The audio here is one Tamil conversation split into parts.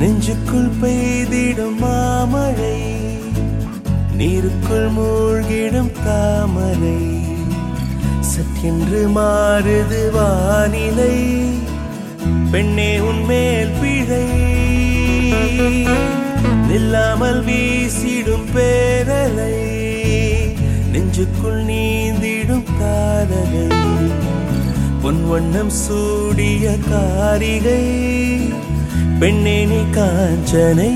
நெஞ்சுக்குள் பெய்திடும் மாமழை நீருக்குள் மூழ்கிடும் தாமரை. சற்றென்று மாறுது வானிலை பெண்ணே உன்மேல் பிழை. நில்லாமல் வீசிடும் பேரலை நெஞ்சுக்குள் நீந்திடும் காதலை. பொன் வண்ணம் சூடிய காரிகை பெண்ணேனி காஞ்சனை.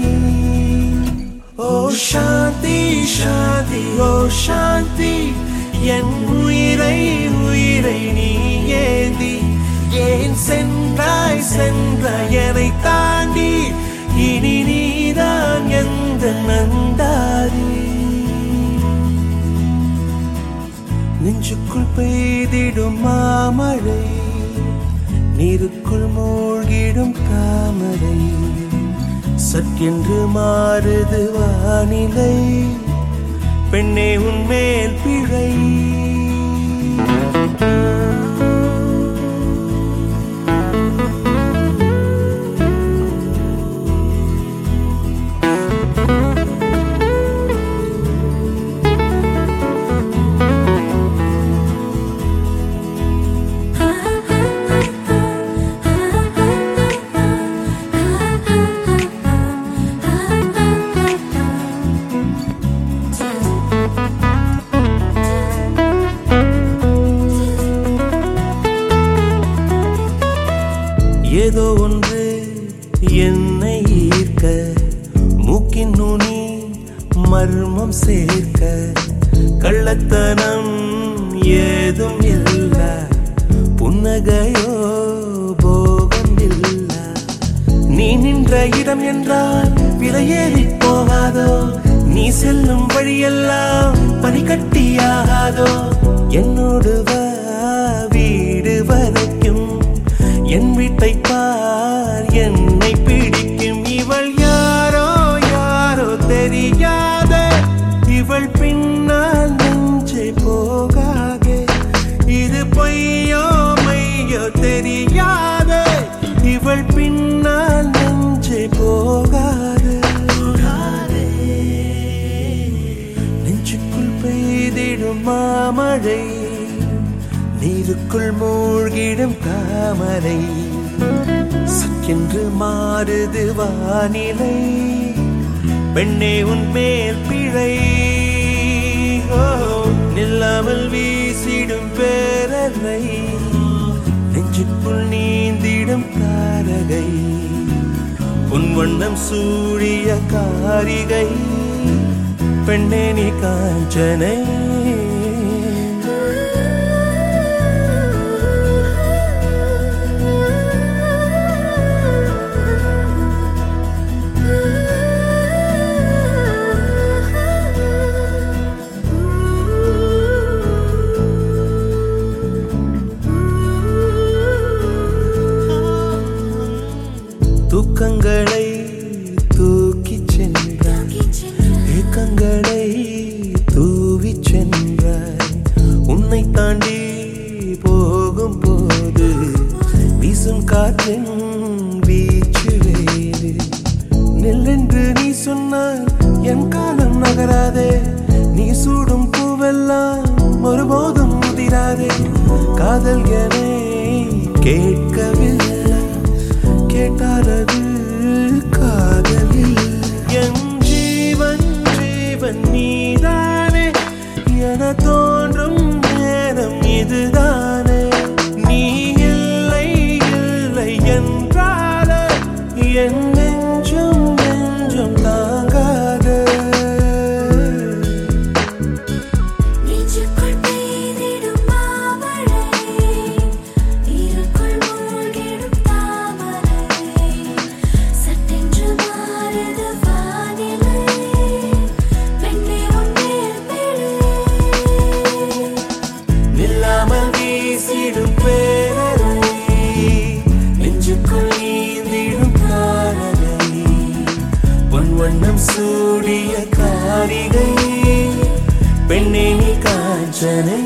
ஓ சாந்தி சாந்தி ஓ சாந்தி என் உயிரை உயிரை நீ ஏந்தி. ஏன் சென்றாய் சென்ற என்னை தாண்டி இனி நீ நான் எந்த நந்தாரி நெஞ்சுக்குள் பெய்திடும் மாமழை நீருக்குள் மூழ்கிடும் தாமரை சற்கென்று மாறுது வானிலை பெண்ணே உன்மேல் பிழை ஏதோ ஒன்று என்னை ஈர்க்க மூக்கின் நுனி மர்மம் சேர்க்க. கள்ளத்தனம் ஏதும் இல்ல புன்னகையோ போகம் இல்ல. நீ நின்ற இடம் என்றால் விலையேறி போகாதோ நீ செல்லும் வழியெல்லாம் பனிக்கட்டியாகாதோ. தெரியாத இவள் பின்னால் நெஞ்சே போகாதே. இது பொய்யோ மையோ தெரியாத இவள் பின்னால் நெஞ்சே போகாதே. நெஞ்சுக்குள் பெய்திடும் மாமழை நீருக்குள் மூழ்கிடும் தாமரை சக்கென்று மாறுது வானிலை. பெண்ணே உன் மேல் பிழை. நில்லாமல் வீசிடும் பேரலை நெஞ்சுக்குள் நீந்திடும் தாரகை உன் வண்ணம் சூடிய காரிகை. பெண்ணே நீ காஞ்சனை. தூக்கங்களை தூக்கிச் சென்றாய். ஏக்கங்களை தூவி சென்றாய். உன்னை தாண்டி போகும் போது வீசும் காற்றின் வீச்சு வேறு. நெல்லென்று நீ சொன்னால் என் காலம் நகராதே. நீ சூடும் பூவெல்லாம் ஒருபோதும் முதிராதே காதல் என கேட்கவில்லை. கேட்டாரது காதலில். என் ஜீவன் ஜீவன் நீதானே. என தோன்றும் நேரம் இதுதானே. நீ இல்லை இல்லை என்றால என் சூடிய காரிகை பெண்ணே நீ காஞ்சனை.